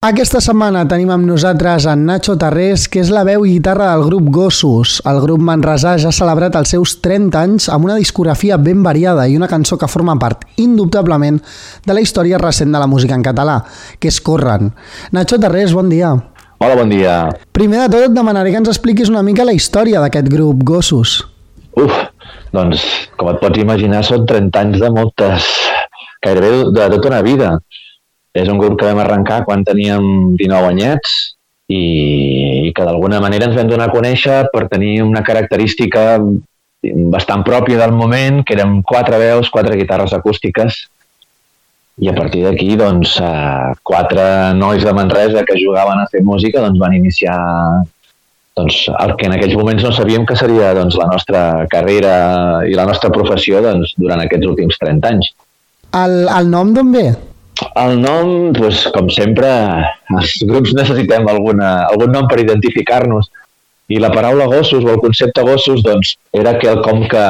Aquesta setmana tenim amb nosaltres en Nacho Tarrés, que és la veu i guitarra del grup Gossos. El grup manresà ja ha celebrat els seus 30 anys amb una discografia ben variada i una cançó que forma part, indubtablement, de la història recent de la música en català, que és Corren. Nacho Tarrés, bon dia. Hola, bon dia. Primer de tot et demanaré que ens expliquis una mica la història d'aquest grup Gossos. Uf, doncs, com et pots imaginar, són 30 anys de moltes... gairebé de tota una vida és un grup que vam arrencar quan teníem 19 anyets i, i que d'alguna manera ens vam donar a conèixer per tenir una característica bastant pròpia del moment, que érem quatre veus, quatre guitarres acústiques, i a partir d'aquí, doncs, eh, quatre nois de Manresa que jugaven a fer música doncs, van iniciar doncs, el que en aquells moments no sabíem que seria doncs, la nostra carrera i la nostra professió doncs, durant aquests últims 30 anys. El, el nom d'on ve? El nom, doncs, com sempre, els grups necessitem alguna, algun nom per identificar-nos i la paraula gossos o el concepte gossos doncs, era quelcom que,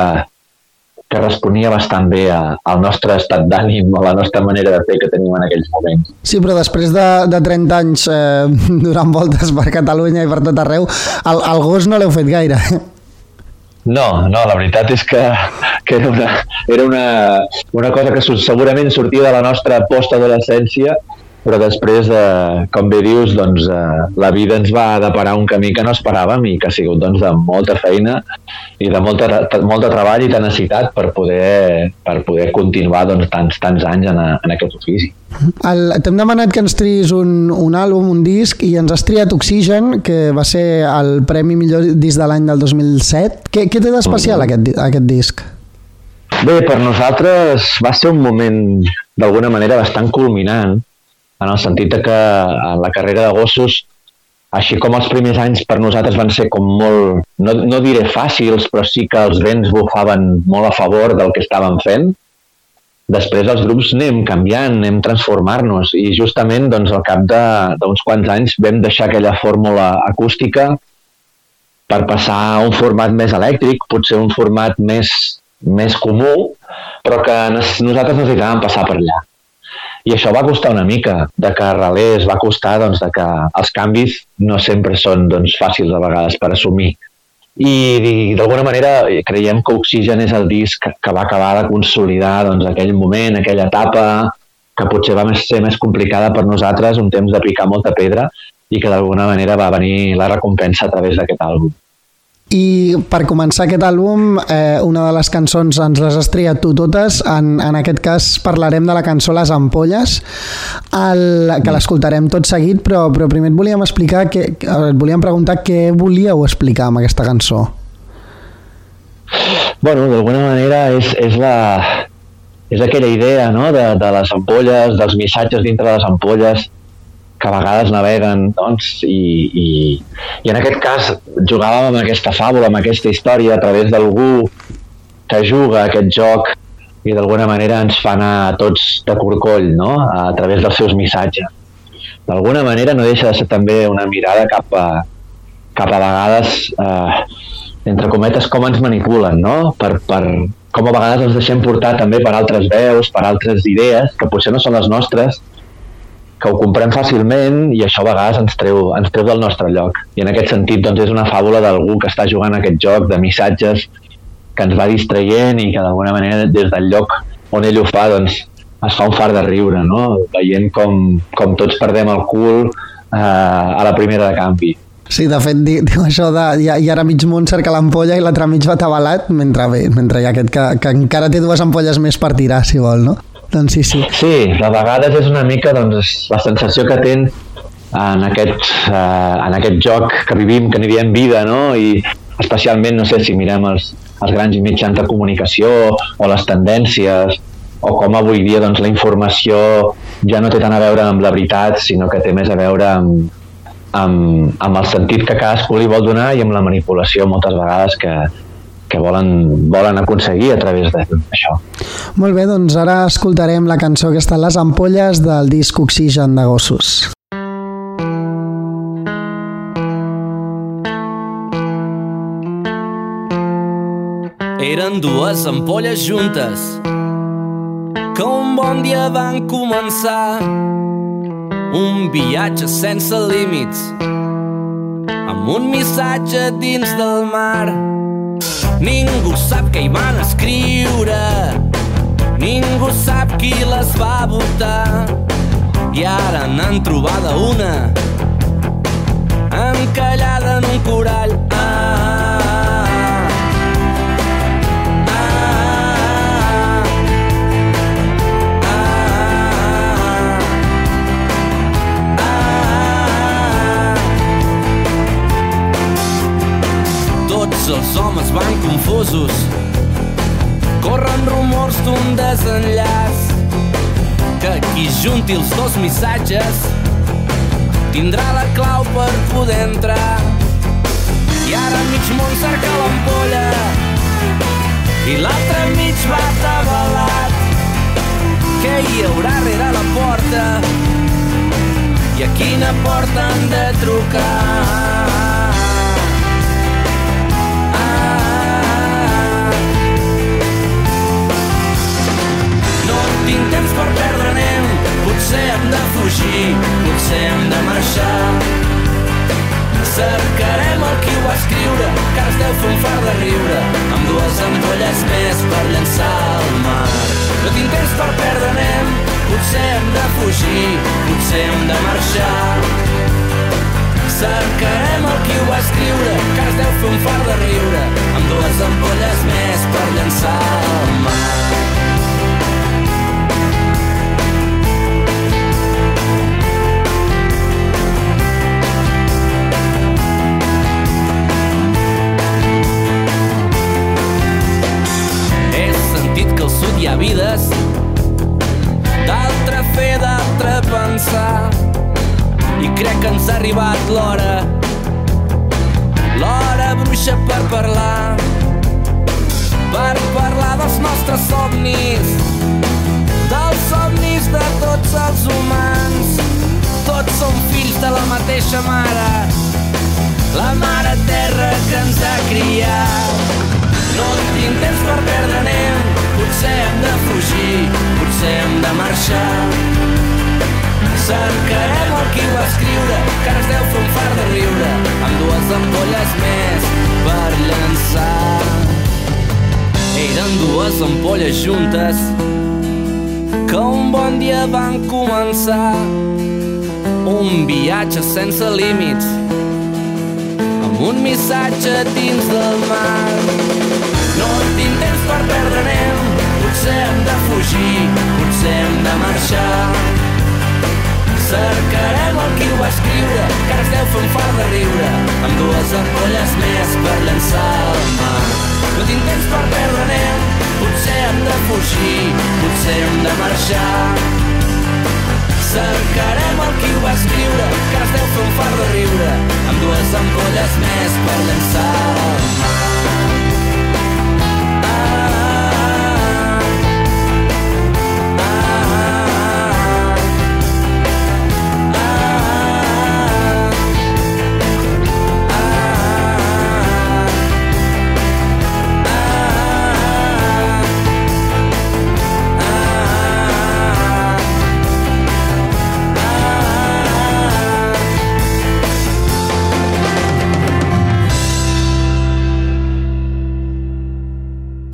que responia bastant bé a, al nostre estat d'ànim, a la nostra manera de fer que tenim en aquells moments. Sí, però després de, de 30 anys eh, durant voltes per Catalunya i per tot arreu, el, el gos no l'heu fet gaire. No, no, la veritat és que, que era, una, era una, una cosa que segurament sortia de la nostra postadolescència però després, eh, com bé dius, doncs, eh, la vida ens va deparar un camí que no esperàvem i que ha sigut doncs, de molta feina i de molta, molta treball i tenacitat per poder, per poder continuar doncs, tants, tants anys en, a, en aquest ofici. T'hem demanat que ens triïs un, un àlbum, un disc, i ens has triat Oxigen, que va ser el Premi Millor Disc de l'any del 2007. Què, què té d'especial mm -hmm. aquest, aquest disc? Bé, per nosaltres va ser un moment d'alguna manera bastant culminant en el sentit que en la carrera de gossos, així com els primers anys per nosaltres van ser com molt, no, no diré fàcils, però sí que els vents bufaven molt a favor del que estàvem fent, després els grups anem canviant, anem transformar-nos i justament doncs, al cap d'uns quants anys vam deixar aquella fórmula acústica per passar a un format més elèctric, potser un format més, més comú, però que nosaltres necessitàvem passar per allà. I això va costar una mica, de que arrelés, va costar doncs, de que els canvis no sempre són doncs, fàcils a vegades per assumir. I, i d'alguna manera creiem que Oxigen és el disc que va acabar de consolidar doncs, aquell moment, aquella etapa, que potser va ser més complicada per nosaltres, un temps de picar molta pedra, i que d'alguna manera va venir la recompensa a través d'aquest àlbum. I per començar aquest àlbum, eh, una de les cançons ens les has triat tu totes. En, en aquest cas parlarem de la cançó Les Ampolles, el, que l'escoltarem tot seguit, però, però primer et volíem explicar, que, et volíem preguntar què volíeu explicar amb aquesta cançó. Bueno, d'alguna manera és, és la, és aquella idea no? de, de les ampolles, dels missatges dintre de les ampolles, que a vegades naveguen, doncs, i, i, i en aquest cas jugàvem amb aquesta fàbula, amb aquesta història a través d'algú que juga aquest joc i d'alguna manera ens fa anar tots de corcoll, no?, a través dels seus missatges. D'alguna manera no deixa de ser també una mirada cap a, cap a vegades, eh, entre cometes, com ens manipulen, no?, per, per, com a vegades ens deixem portar també per altres veus, per altres idees, que potser no són les nostres, que ho comprem fàcilment i això a vegades ens treu, ens treu del nostre lloc. I en aquest sentit doncs, és una fàbula d'algú que està jugant aquest joc de missatges que ens va distraient i que d'alguna manera des del lloc on ell ho fa doncs, es fa un far de riure, no? veient com, com tots perdem el cul eh, a la primera de canvi. Sí, de fet, diu això de i, ara mig món cerca l'ampolla i l'altre mig va tabalat, mentre, bé, mentre hi ha aquest que, que encara té dues ampolles més per tirar, si vol, no? Doncs sí, sí. Sí, de vegades és una mica doncs, la sensació que ten en aquest, eh, en aquest joc que vivim, que n'hi vida, no? I especialment, no sé, si mirem els, els grans mitjans de comunicació o les tendències o com avui dia doncs, la informació ja no té tant a veure amb la veritat, sinó que té més a veure amb, amb, amb el sentit que cadascú li vol donar i amb la manipulació moltes vegades que, que volen, volen aconseguir a través d'això. Molt bé, doncs ara escoltarem la cançó que està Les ampolles del disc Oxigen de Gossos. Eren dues ampolles juntes que un bon dia van començar un viatge sense límits amb un missatge dins del mar. Ningú sap què hi van escriure, ningú sap qui les va votar i ara n'han trobada una encallada en un corall. Homes van confusos Corren rumors d'un desenllaç que qui junti els dos missatges tindrà la clau per poder entrar. I ara mig món cerca l'ampolla i l'altre mig va atabalat. Què hi haurà rere la porta? I a quina porta han de trucar? Tinc temps per perdre, anem. Potser hem de fugir, potser hem de marxar. Cercarem el qui ho va escriure, que es deu fer un far de riure, amb dues ampolles més per llançar al mar. No tinc temps per perdre, anem. Potser hem de fugir, potser hem de marxar. Cercarem el qui ho va escriure, que es deu fer un far de riure, amb dues ampolles més per llançar al mar. Hi ha vides. D'altre fer, d'altre pensar. I crec que ens ha arribat l'hora. L'hora bruixa per parlar. Per parlar dels nostres somnis. Dels somnis de tots els humans. Tots som fills de la mateixa mare. La mare terra que ens ha criat. No tinc temps per perdre, anem. Potser hem de fugir, potser hem de marxar. Cercarem el qui ho va escriure, que es deu fer un far de riure, amb dues ampolles més per llançar. Eren dues ampolles juntes que un bon dia van començar un viatge sense límits amb un missatge dins del mar. No tinc temps per perdre, anem. Potser hem de fugir, potser hem de marxar. Cercarem el qui ho va escriure, que ara es deu fer un far de riure, amb dues ampolles més per llançar al mar. No tinc temps per perdre, anem. Potser hem de fugir, potser hem de marxar. Cercarem el qui ho va escriure, que ara es deu fer un far de riure, amb dues ampolles més per llançar al mar.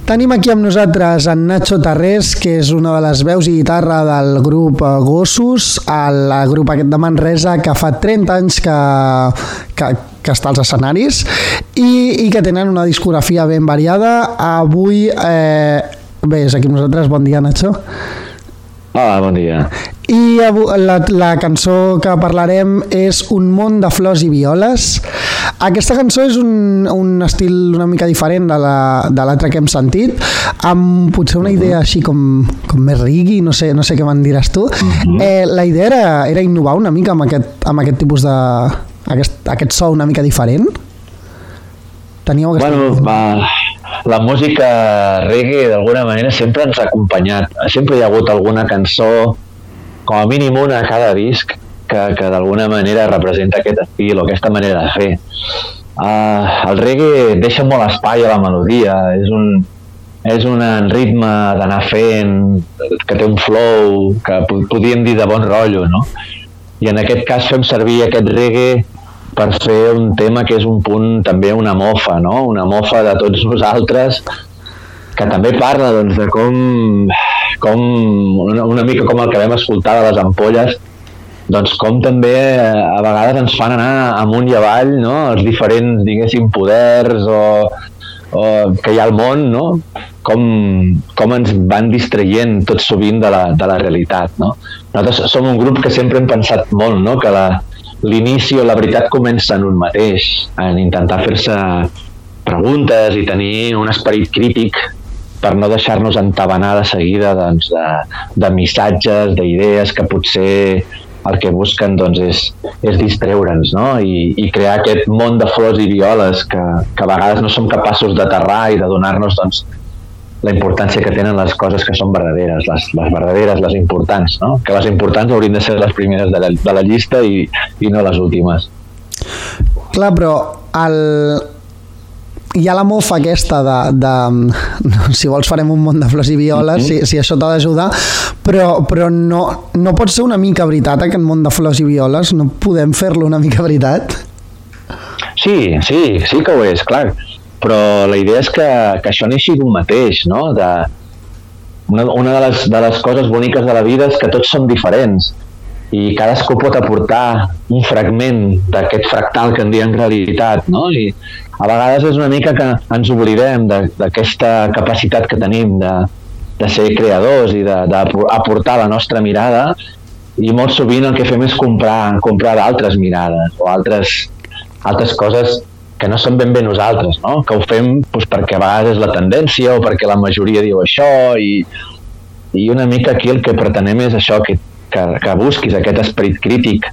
Tenim aquí amb nosaltres en Nacho Tarrés, que és una de les veus i guitarra del grup eh, Gossos, el grup aquest de Manresa, que fa 30 anys que, que, que està als escenaris i, i que tenen una discografia ben variada. Avui, eh, bé, és aquí amb nosaltres. Bon dia, Nacho. Hola, bon dia. I la, la cançó que parlarem és Un món de flors i violes. Aquesta cançó és un, un estil una mica diferent de la- de l'altra que hem sentit, amb potser una idea així com, com més rigui, no sé, no sé què me'n diràs tu. eh, la idea era, era innovar una mica amb aquest, amb aquest tipus de... Aquest, aquest so una mica diferent? Teníeu aquesta... Bueno, va, la música reggae d'alguna manera sempre ens ha acompanyat. Sempre hi ha hagut alguna cançó, com a mínim una a cada disc, que, que d'alguna manera representa aquest estil o aquesta manera de fer. Uh, el reggae deixa molt espai a la melodia, és un, és un ritme d'anar fent, que té un flow, que po- podríem dir de bon rotllo, no? i en aquest cas fem servir aquest reggae per fer un tema que és un punt també una mofa, no? una mofa de tots nosaltres que també parla doncs, de com, com una, una mica com el que vam escoltar de les ampolles doncs com també eh, a vegades ens fan anar amunt i avall no? els diferents, diguéssim, poders o, o que hi ha al món, no? com, com ens van distraient tot sovint de la, de la realitat. No? Nosaltres som un grup que sempre hem pensat molt no? que l'inici o la veritat comença en un mateix, en intentar fer-se preguntes i tenir un esperit crític per no deixar-nos entabanar de seguida doncs, de, de missatges, d'idees que potser el que busquen doncs, és, és distreure'ns no? I, i crear aquest món de flors i violes que, que a vegades no som capaços d'aterrar i de donar-nos doncs, la importància que tenen les coses que són verdaderes, les, les verdaderes, les importants, no? que les importants haurien de ser les primeres de la, de la llista i, i no les últimes. Clar, però el, hi ha la mofa aquesta de, de si vols farem un món de flors i violes, mm -hmm. si, si això t'ha d'ajudar, però, però no, no pot ser una mica veritat aquest món de flors i violes? No podem fer-lo una mica veritat? Sí, sí, sí que ho és, clar. Però la idea és que, que això neixi d'un mateix, no? De, una, una de, les, de les coses boniques de la vida és que tots som diferents i cadascú pot aportar un fragment d'aquest fractal que en diem realitat, no? I a vegades és una mica que ens oblidem d'aquesta capacitat que tenim de, de ser creadors i d'aportar la nostra mirada i molt sovint el que fem és comprar, comprar d'altres mirades o altres, altres coses que no són ben bé nosaltres, no? que ho fem doncs, perquè a vegades és la tendència o perquè la majoria diu això i, i una mica aquí el que pretenem és això, que que, que busquis aquest esperit crític,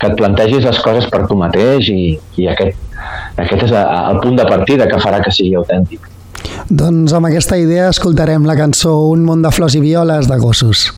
que et plantegis les coses per tu mateix i, i aquest, aquest és el punt de partida que farà que sigui autèntic. Doncs amb aquesta idea escoltarem la cançó Un món de flors i violes de gossos.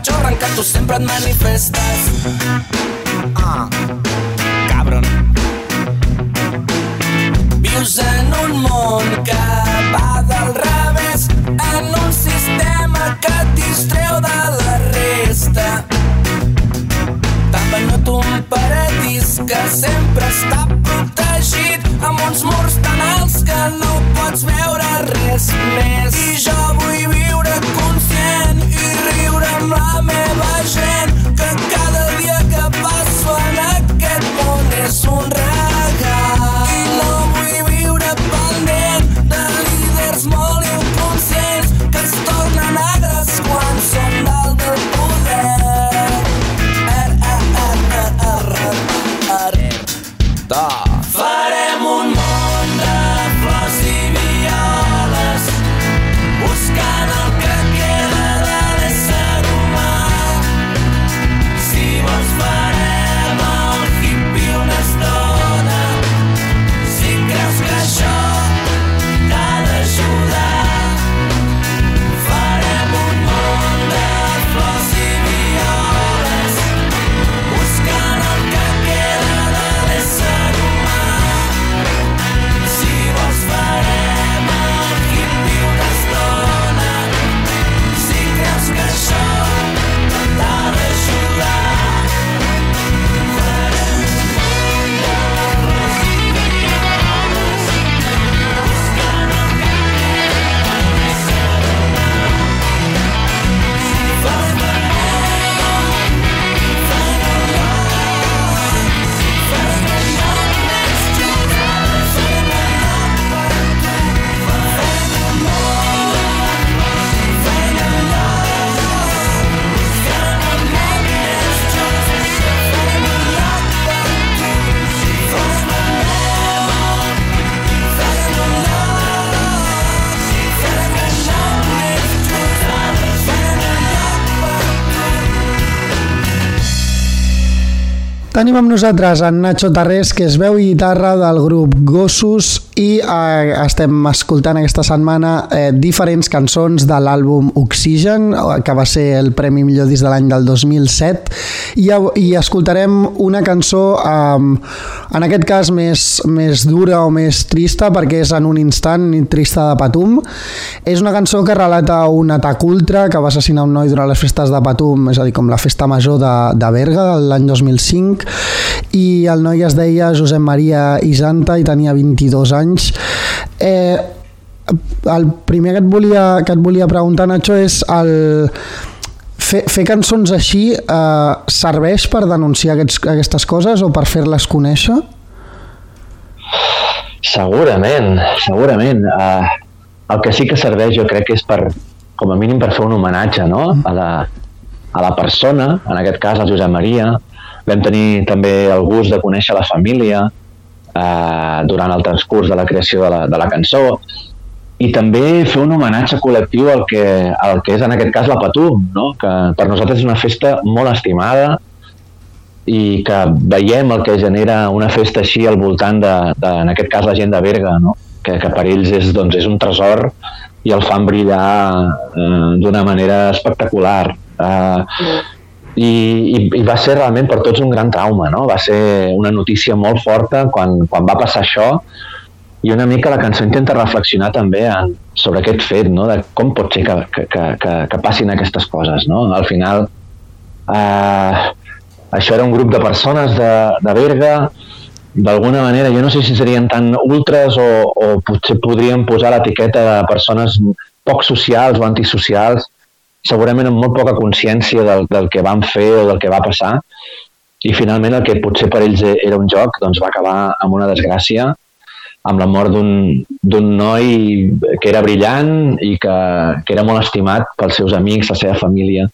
cachorra en què tu sempre et manifestes. Ah, cabron. Vius en un món que va del revés, en un sistema que et distreu de la resta. T'han venut un paradís que sempre està protegit amb uns murs tan alts que no pots veure res més. I jo vull viure com Tenim amb nosaltres en Nacho Tarrés, que és veu i guitarra del grup Gossos i eh, estem escoltant aquesta setmana eh, diferents cançons de l'àlbum Oxygen, que va ser el Premi Millor Disc de l'any del 2007 i, i escoltarem una cançó eh, en aquest cas més, més dura o més trista perquè és en un instant trista de Patum. És una cançó que relata un atac ultra que va assassinar un noi durant les festes de Patum, és a dir, com la festa major de, de Berga l'any 2005 i el noi es deia Josep Maria Isanta i tenia 22 anys. Eh, el primer que et volia, que et volia preguntar, Nacho, és el, fer, fer cançons així eh, serveix per denunciar aquests, aquestes coses o per fer-les conèixer? Segurament, segurament. Uh, el que sí que serveix jo crec que és per, com a mínim per fer un homenatge no? a, la, a la persona, en aquest cas al Josep Maria, Vam tenir també el gust de conèixer la família eh, durant el transcurs de la creació de la, de la cançó i també fer un homenatge col·lectiu al que, al que és en aquest cas la Patum, no? que per nosaltres és una festa molt estimada i que veiem el que genera una festa així al voltant de, de en aquest cas la gent de Berga, no? que, que per ells és, doncs, és un tresor i el fan brillar eh, d'una manera espectacular. Eh, i, i, i va ser realment per tots un gran trauma, no? Va ser una notícia molt forta quan, quan va passar això i una mica la cançó intenta reflexionar també en, sobre aquest fet, no? de com pot ser que, que, que, que, passin aquestes coses. No? Al final, eh, això era un grup de persones de, de Berga, d'alguna manera, jo no sé si serien tan ultres o, o potser podríem posar l'etiqueta de persones poc socials o antisocials, segurament amb molt poca consciència del, del que van fer o del que va passar i finalment el que potser per ells era un joc doncs va acabar amb una desgràcia amb la mort d'un noi que era brillant i que, que era molt estimat pels seus amics, la seva família.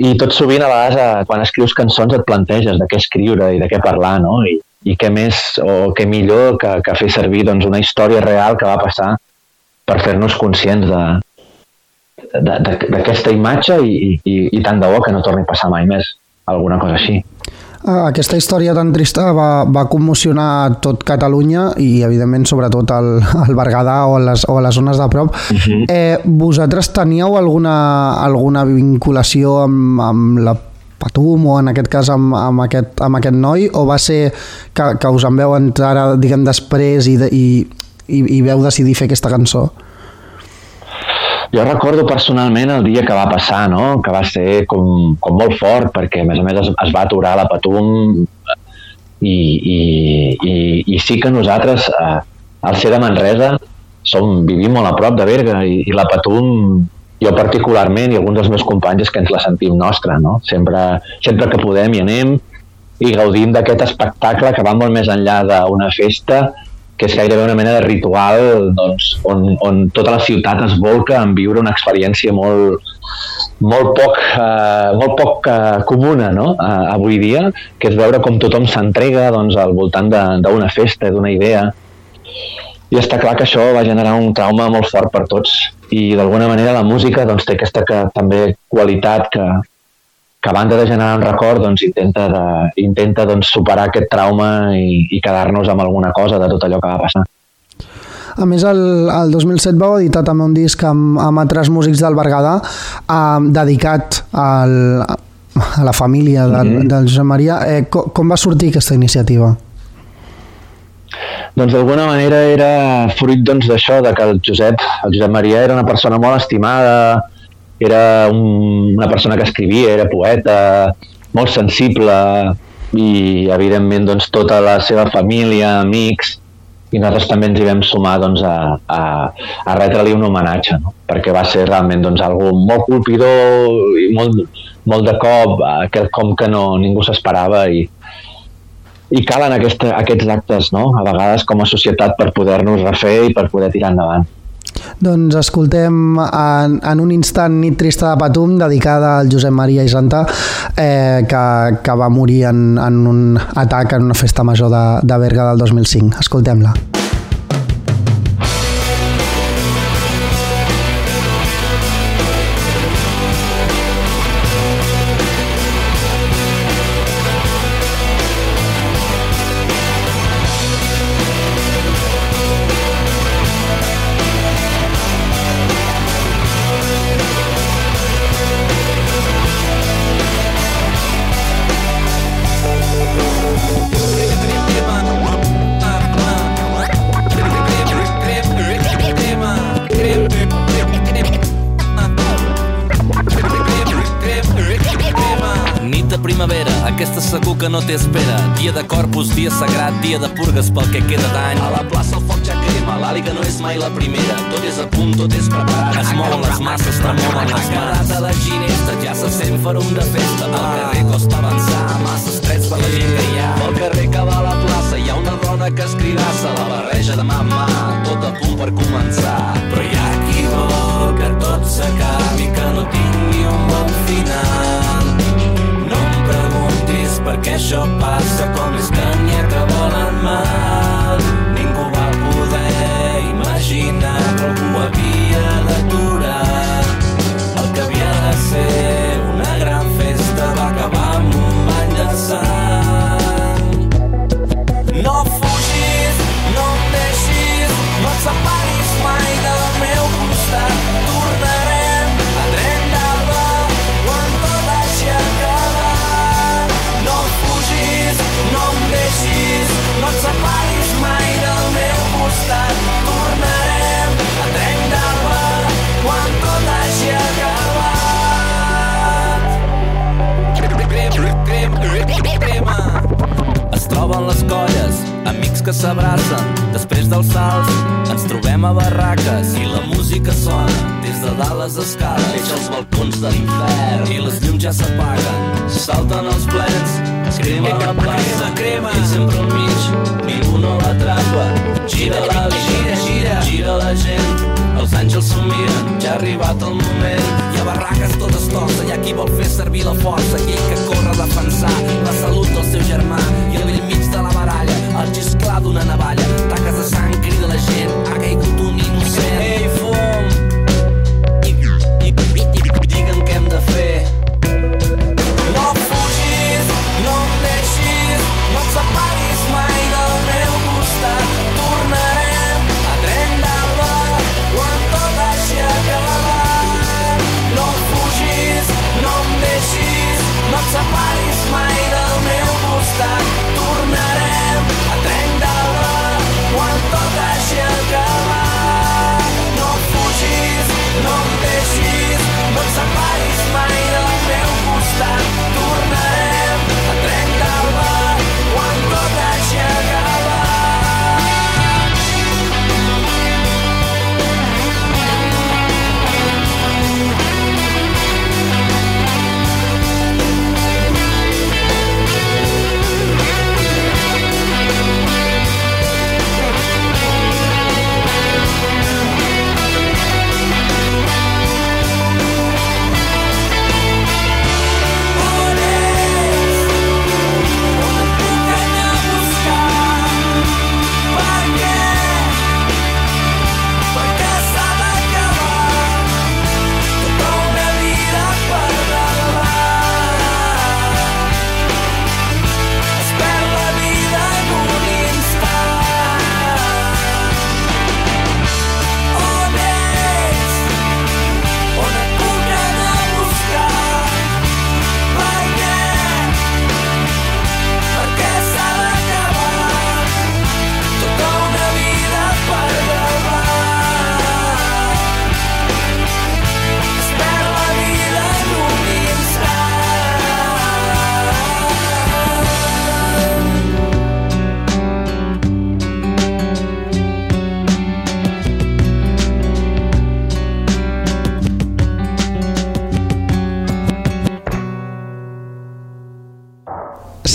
I tot sovint, a vegades, eh, quan escrius cançons et planteges de què escriure i de què parlar, no? I, i què més o què millor que, que fer servir doncs, una història real que va passar per fer-nos conscients de, d'aquesta imatge i, i, i tant de bo que no torni a passar mai més alguna cosa així. Ah, aquesta història tan trista va, va commocionar tot Catalunya i, evidentment, sobretot el, el Berguedà o les, o les zones de prop. Uh mhm. -huh. eh, vosaltres teníeu alguna, alguna vinculació amb, amb la Patum o en aquest cas amb, amb, aquest, amb aquest noi o va ser que, que us en veu entrar diguem després i, de, i, i, i veu decidir fer aquesta cançó? Jo recordo personalment el dia que va passar, no? que va ser com, com molt fort, perquè a més a més es, es va aturar la Patum i, i, i, i sí que nosaltres, eh, al ser de Manresa, som, vivim molt a prop de Berga i, i la Patum, jo particularment i alguns dels meus companys és que ens la sentim nostra, no? Sempre, sempre que podem hi anem i gaudim d'aquest espectacle que va molt més enllà d'una festa que és gairebé una mena de ritual doncs, on, on tota la ciutat es volca en viure una experiència molt, molt poc, eh, molt poc eh, comuna no? eh, avui dia, que és veure com tothom s'entrega doncs, al voltant d'una festa, d'una idea. I està clar que això va generar un trauma molt fort per tots i d'alguna manera la música doncs, té aquesta que, també qualitat que, que a banda de generar un record doncs, intenta, de, intenta doncs, superar aquest trauma i, i quedar-nos amb alguna cosa de tot allò que va passar. A més, el, el 2007 vau editar també un disc amb, amb altres músics del Berguedà eh, dedicat al, a la família del, mm -hmm. del Josep Maria. Eh, com, com va sortir aquesta iniciativa? Doncs d'alguna manera era fruit doncs, d'això, doncs, de que el Josep, el Josep Maria era una persona molt estimada, era un, una persona que escrivia, era poeta, molt sensible i evidentment doncs, tota la seva família, amics i nosaltres també ens hi vam sumar doncs, a, a, a retre-li un homenatge no? perquè va ser realment doncs, algo molt colpidor i molt, molt de cop, com que no, ningú s'esperava i, i calen aquesta, aquests actes no? a vegades com a societat per poder-nos refer i per poder tirar endavant. Doncs escoltem en, en un instant Nit trista de Patum dedicada al Josep Maria Isanta eh, que, que va morir en, en un atac en una festa major de, de Berga del 2005. Escoltem-la. Segur que no té espera. Dia de corpus, dia sagrat, dia de purgues pel que queda d'any. A la plaça el foc ja crema, l'àliga no és mai la primera. Tot és a punt, tot és preparat. Es mouen les masses, tremolen les mans. A la ginesta ja se sent ferum de festa. Pel carrer costa avançar, massa estrets per la gent que hi ha. Pel carrer que va a la plaça hi ha una dona que escridassa la barreja de mà en mà, tot a punt per començar. Però hi ha qui vol que tot s'acabi, que no tingui un bon final. No em preguntis per què això passa, com n'hi ha que volen mal. Ningú va poder imaginar que algú havia que s'abracen. Després dels salts ens trobem a barraques i la música sona des de dalt les escales. Veig els balcons de l'infern i les llums ja s'apaguen. Salten els plens, crema la plaça, crema. I sempre al mig, ningú no l'atrapa. Gira la gira, gira, gira la gent. Els àngels s'ho miren, ja ha arribat el moment. Hi ha barraques tot estosa, hi ha qui vol fer servir la força i que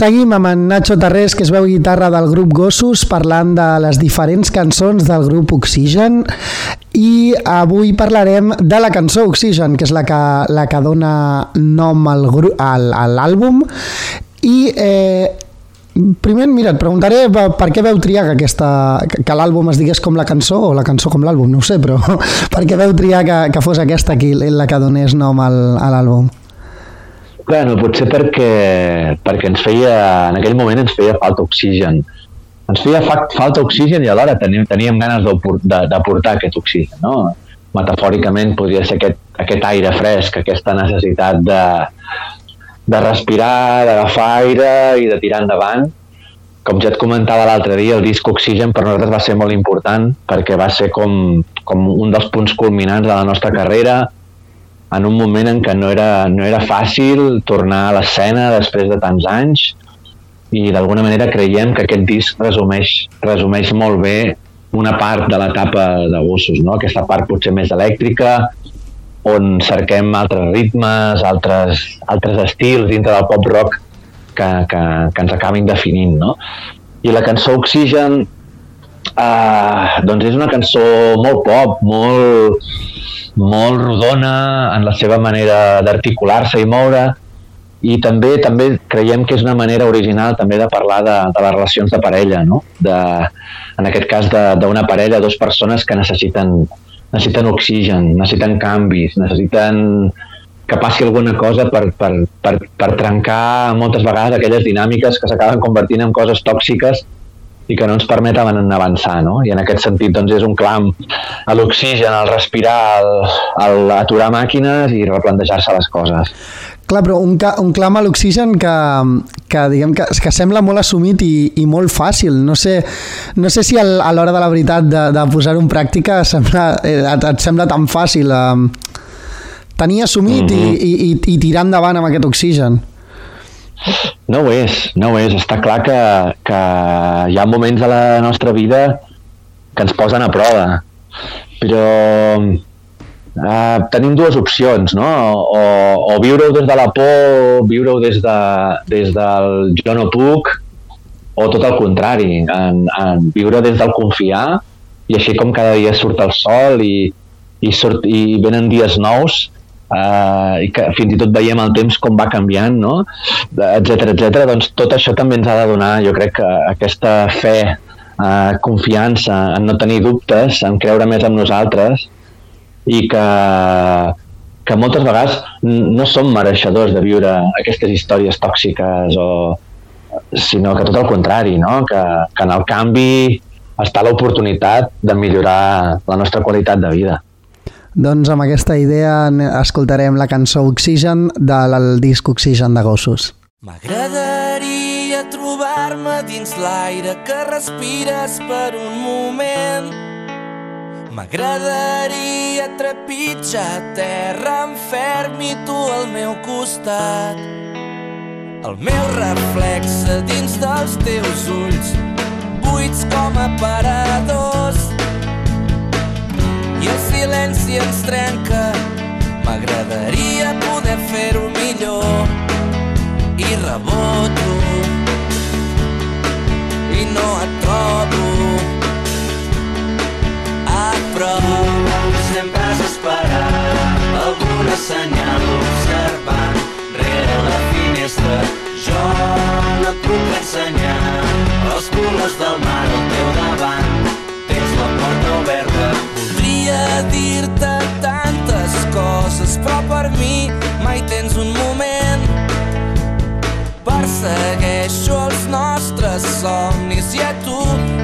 Seguim amb en Nacho Tarrés, que es veu guitarra del grup Gossos, parlant de les diferents cançons del grup Oxigen i avui parlarem de la cançó Oxigen, que és la que, la que dona nom al a l'àlbum i eh, primer, mira, et preguntaré per què veu triar que, aquesta, que, l'àlbum es digués com la cançó o la cançó com l'àlbum, no ho sé, però per què veu triar que, que fos aquesta qui, la que donés nom al, a l'àlbum? Bueno, potser perquè, perquè ens feia, en aquell moment ens feia falta oxigen. Ens feia fa, falta oxigen i alhora teníem, teníem ganes d'apor- de- d'aportar aquest oxigen, no? Metafòricament podria ser aquest, aquest aire fresc, aquesta necessitat de, de respirar, d'agafar aire i de tirar endavant. Com ja et comentava l'altre dia, el disc Oxigen per nosaltres va ser molt important perquè va ser com, com un dels punts culminants de la nostra carrera, en un moment en què no era, no era fàcil tornar a l'escena després de tants anys i d'alguna manera creiem que aquest disc resumeix, resumeix molt bé una part de l'etapa de gossos, no? aquesta part potser més elèctrica, on cerquem altres ritmes, altres, altres estils dintre del pop rock que, que, que ens acabin definint. No? I la cançó Oxygen eh, doncs és una cançó molt pop, molt, molt rodona en la seva manera d'articular-se i moure, i també també creiem que és una manera original també de parlar de, de les relacions de parella, no? de, en aquest cas d'una parella, dues persones que necessiten, necessiten oxigen, necessiten canvis, necessiten que passi alguna cosa per, per, per, per trencar moltes vegades aquelles dinàmiques que s'acaben convertint en coses tòxiques i que no ens permeten avançar, no? I en aquest sentit, doncs, és un clam a l'oxigen, al respirar, al, al aturar màquines i replantejar-se les coses. Clar, però un, un clam a l'oxigen que, que, diguem que, que sembla molt assumit i, i molt fàcil. No sé, no sé si a l'hora de la veritat de, de posar-ho en pràctica sembla, eh, et, et sembla tan fàcil eh, tenir assumit mm -hmm. i, i, i tirar endavant amb aquest oxigen. No ho és, no ho és. Està clar que, que hi ha moments a la nostra vida que ens posen a prova, però uh, tenim dues opcions, no? O, o viure-ho des de la por, viure-ho des, de, des del jo no puc, o tot el contrari, en, en viure des del confiar, i així com cada dia surt el sol i, i, surt, i venen dies nous, uh, i que fins i tot veiem el temps com va canviant, no? etc etc. doncs tot això també ens ha de donar, jo crec que aquesta fe, uh, confiança en no tenir dubtes, en creure més en nosaltres i que, que moltes vegades no som mereixedors de viure aquestes històries tòxiques o sinó que tot el contrari, no? que, que en el canvi està l'oportunitat de millorar la nostra qualitat de vida. Doncs amb aquesta idea escoltarem la cançó Oxigen del disc Oxigen de Gossos. M'agradaria trobar-me dins l'aire que respires per un moment M'agradaria trepitjar terra en ferm i tu al meu costat. El meu reflexe dins dels teus ulls, buits com aparadors. I el silenci ens trenca, m'agradaria poder fer-ho millor. I reboto, i no et trobo però sempre has esperat alguna senyal observant rere la finestra. Jo no et puc ensenyar els colors del mar al teu davant. Tens la porta oberta. Voldria dir-te tantes coses, però per mi mai tens un moment. Persegueixo els nostres somnis i a tu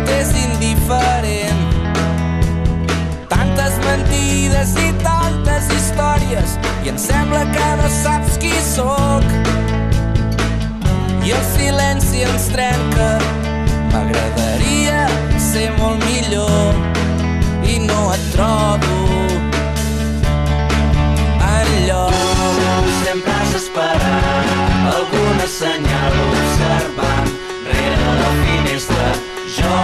t'és indiferent tantes mentides i tantes històries i em sembla que no saps qui sóc. I el silenci ens trenca, m'agradaria ser molt millor no et trobo enlloc. Sempre has esperat alguna senyal observant rere la finestra. Jo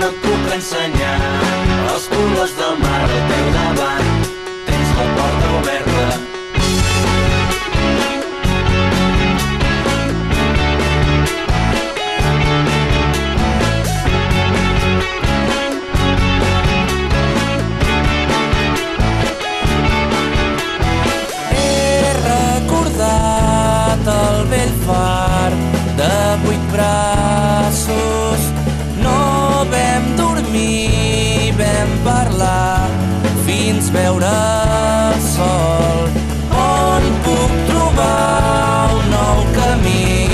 no et puc ensenyar els colors del mar al teu davant. Tens la porta oberta veure el sol. On puc trobar un nou camí?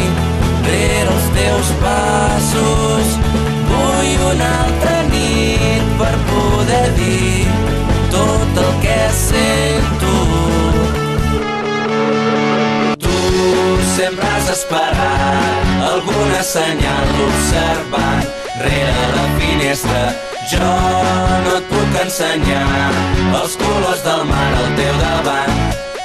Rere els teus passos. Vull una altra nit per poder dir tot el que sento. Tu sempre has esperat alguna senyal observant rere la finestra. Jo no ensenyar els colors del mar al teu davant.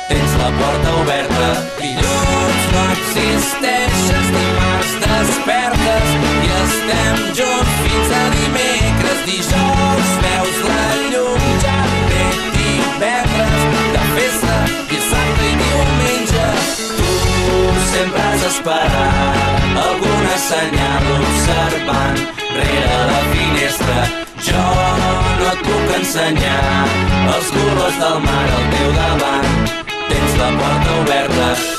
tens la porta oberta. Dilluns no existeixes, dimarts despertes i estem junts fins a dimecres. Dijous veus la llum, ja ve divendres de festa, dissabte i diumenge. Tu sempre has esperat alguna senyal observant rere la finestra. Jo no et puc ensenyar els colors del mar al teu davant. Tens la porta oberta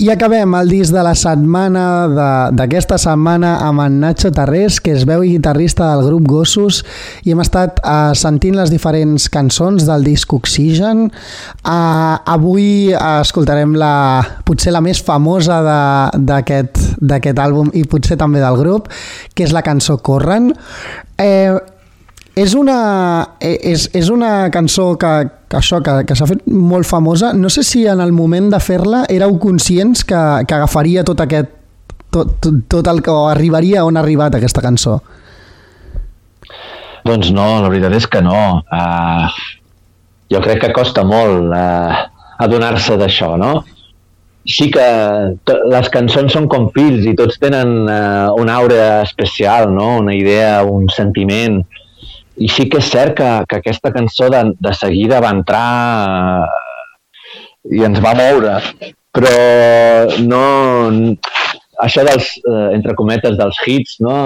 I acabem el disc de la setmana d'aquesta setmana amb en Nacho Tarrés, que és veu i guitarrista del grup Gossos, i hem estat uh, sentint les diferents cançons del disc Oxygen. Uh, avui uh, escoltarem la, potser la més famosa d'aquest àlbum i potser també del grup, que és la cançó Corren. Eh, és una, eh, és, és una cançó que, que això que, que s'ha fet molt famosa. No sé si en el moment de fer-la éreu conscients que, que agafaria tot aquest tot, tot, tot el que arribaria on ha arribat aquesta cançó. Doncs no, la veritat és que no. Uh, jo crec que costa molt uh, adonar-se d'això, no? Sí que les cançons són com fills i tots tenen uh, una aura especial, no? una idea, un sentiment. I sí que és cert que, que aquesta cançó de, de seguida va entrar uh, i ens va moure, però no... Això dels, uh, entre cometes, dels hits, no?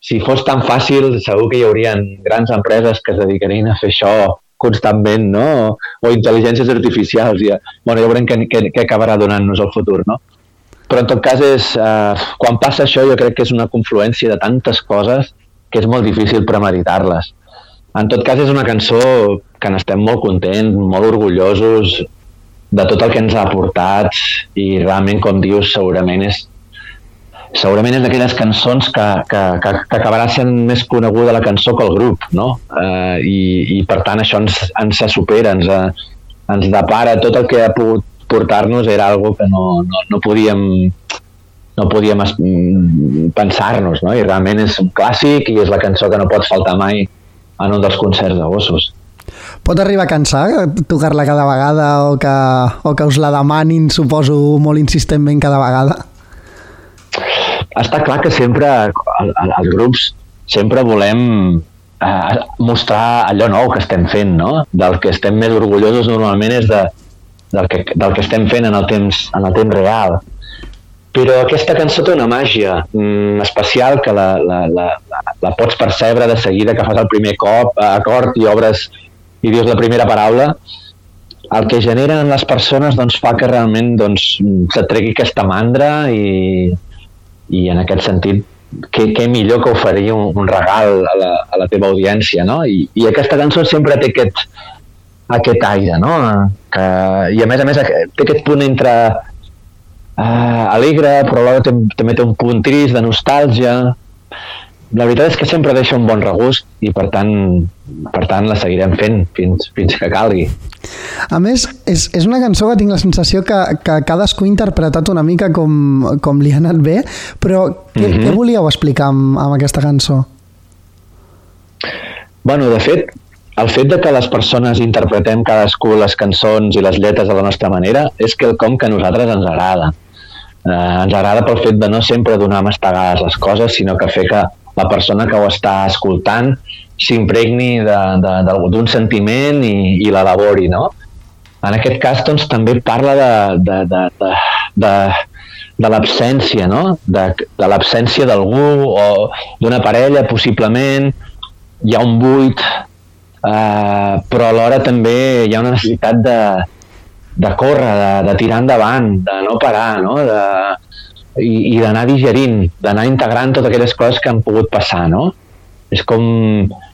si fos tan fàcil, segur que hi haurien grans empreses que es dedicarien a fer això constantment, no? O intel·ligències artificials. Ja, bueno, ja veurem què, què, què acabarà donant-nos el futur, no? Però en tot cas, és, eh, quan passa això, jo crec que és una confluència de tantes coses que és molt difícil premeditar-les. En tot cas, és una cançó que n'estem molt contents, molt orgullosos de tot el que ens ha aportat i realment, com dius, segurament és segurament és d'aquelles cançons que, que, que, que acabarà sent més coneguda la cançó que el grup, no? Eh, i, I per tant això ens, ens supera, ens, eh, ens depara, tot el que ha pogut portar-nos era algo que no, no, no podíem no podíem mm, pensar-nos, no? I realment és un clàssic i és la cançó que no pot faltar mai en un dels concerts de gossos. Pot arribar a cansar eh, tocar-la cada vegada o que, o que us la demanin, suposo, molt insistentment cada vegada? està clar que sempre, els grups, sempre volem eh, mostrar allò nou que estem fent, no? Del que estem més orgullosos normalment és de, del, que, del que estem fent en el temps, en el temps real. Però aquesta cançó té una màgia mm, especial que la, la, la, la, la pots percebre de seguida que fas el primer cop, eh, acord i obres i dius la primera paraula, el que genera en les persones doncs, fa que realment doncs, se't tregui aquesta mandra i, i en aquest sentit què, què millor que oferir un, un regal a la, a la teva audiència no? I, i aquesta cançó sempre té aquest, aquest aire no? que, i a més a més té aquest punt entre eh, alegre però alhora també té un punt trist de nostàlgia la veritat és que sempre deixa un bon regust i per tant, per tant la seguirem fent fins, fins que calgui A més, és, és una cançó que tinc la sensació que, que cadascú ha interpretat una mica com, com li ha anat bé, però què, Mhm. què volíeu explicar amb, amb aquesta cançó? Bueno, de fet, el fet de que les persones interpretem cadascú les cançons i les lletres a la nostra manera és quelcom que a nosaltres ens agrada. Eh, ens agrada pel fet de no sempre donar mastegades les coses, sinó que fer que la persona que ho està escoltant s'impregni d'un sentiment i, i l'elabori, no? En aquest cas, doncs, també parla de, de, de, de, de, de l'absència, no? De, de l'absència d'algú o d'una parella, possiblement, hi ha un buit, eh, però alhora també hi ha una necessitat de, de córrer, de, de tirar endavant, de no parar, no? De, i, i d'anar digerint, d'anar integrant totes aquelles coses que han pogut passar, no? És com,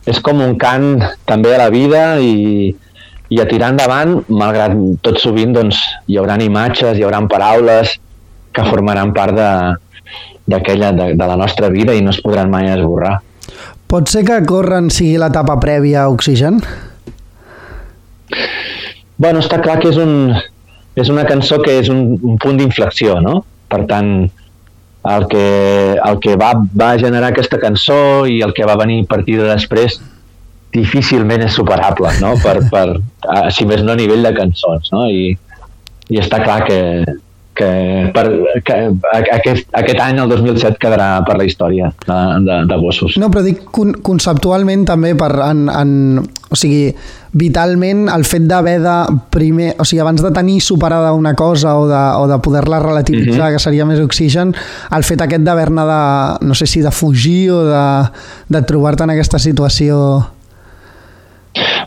és com un cant també a la vida i, i a tirar endavant, malgrat tot sovint doncs, hi haurà imatges, hi haurà paraules que formaran part de, d'aquella de, de la nostra vida i no es podran mai esborrar. Pot ser que Corren sigui l'etapa prèvia a Oxigen? Bueno, està clar que és un, és una cançó que és un, un punt d'inflexió, no? Per tant, el que, el que va, va generar aquesta cançó i el que va venir a partir de després difícilment és superable, no? Per, per, si més no a nivell de cançons, no? I, i està clar que, que, per, que aquest, aquest any, el 2007, quedarà per la història de, de, de Gossos. No, però dic con conceptualment també, per, en, en, o sigui, vitalment el fet d'haver de primer, o sigui, abans de tenir superada una cosa o de, o de poder-la relativitzar, uh mhm. -huh. que seria més oxigen, el fet aquest d'haver-ne de, no sé si de fugir o de, de trobar-te en aquesta situació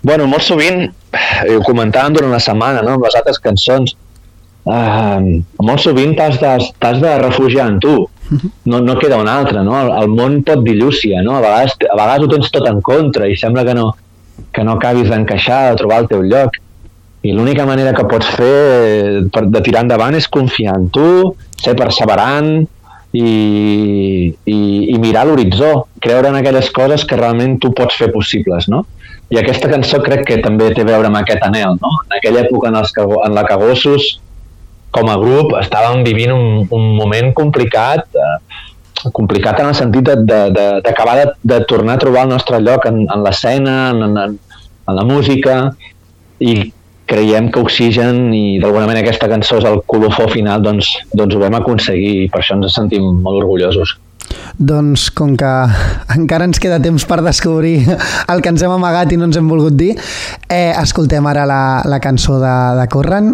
Bueno, molt sovint, eh, ho comentàvem durant la setmana, no? les altres cançons, uh, molt sovint t'has de, de refugiar en tu, no, no queda un altre, no? El, el món pot dir llúcia, no? A vegades, a vegades ho tens tot en contra i sembla que no, que no acabis d'encaixar, de trobar el teu lloc. I l'única manera que pots fer eh, per, de tirar endavant és confiar en tu, ser perseverant i, i, i mirar l'horitzó, creure en aquelles coses que realment tu pots fer possibles, no? I aquesta cançó crec que també té a veure amb aquest anel, no? En aquella època en, els que, en la que Gossos, com a grup, estàvem vivint un, un moment complicat, eh, complicat en el sentit d'acabar de, de, de, de tornar a trobar el nostre lloc en, en l'escena, en, en, en la música, i creiem que Oxigen i d'alguna manera aquesta cançó és el colofó final, doncs, doncs ho vam aconseguir i per això ens sentim molt orgullosos. Doncs com que encara ens queda temps per descobrir el que ens hem amagat i no ens hem volgut dir, eh, escoltem ara la, la cançó de, de Corran,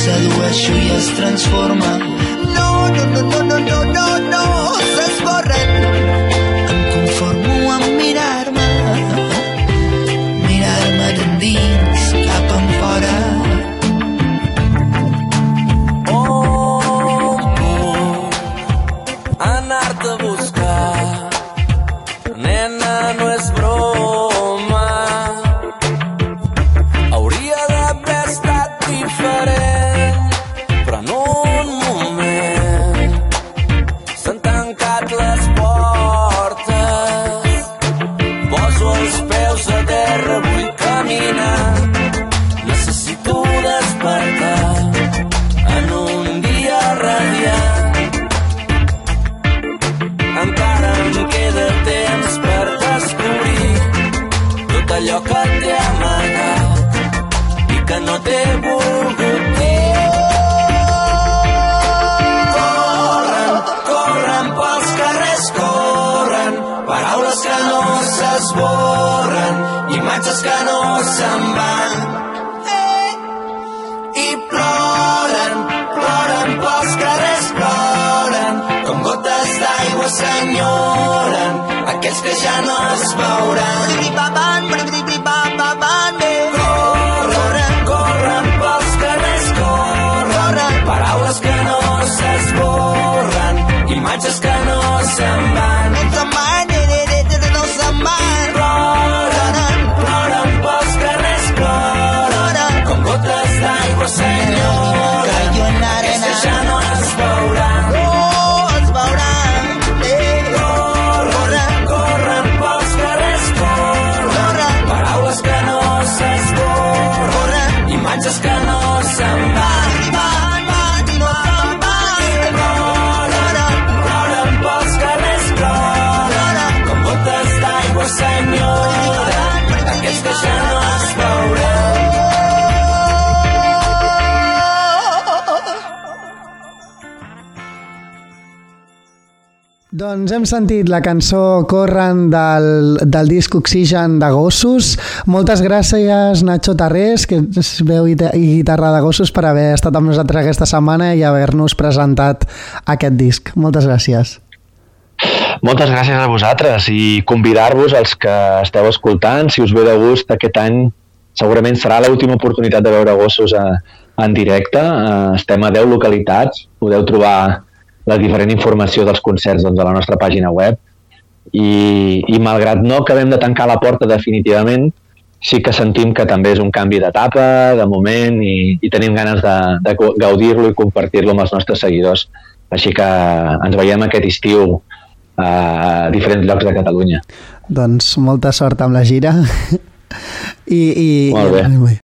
sedueixo i es transforma. No, no, no, no, no, no, no, no s'esborren. Doncs hem sentit la cançó Corren del, del disc Oxigen de Gossos. Moltes gràcies, Nacho Tarrés, que és veu i, i guitarra de Gossos, per haver estat amb nosaltres aquesta setmana i haver-nos presentat aquest disc. Moltes gràcies. Moltes gràcies a vosaltres i convidar-vos als que esteu escoltant, si us ve de gust aquest any segurament serà l'última oportunitat de veure gossos a, en directe. Eh, estem a 10 localitats, podeu trobar la diferent informació dels concerts doncs, a la nostra pàgina web i, i malgrat no acabem de tancar la porta definitivament, sí que sentim que també és un canvi d'etapa, de moment, i, i tenim ganes de, de gaudir-lo i compartir-lo amb els nostres seguidors. Així que ens veiem aquest estiu a diferents llocs de Catalunya. Doncs molta sort amb la gira. I, i, Molt bé. I,